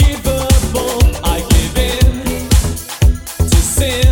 Unforgivable, I give in to sin.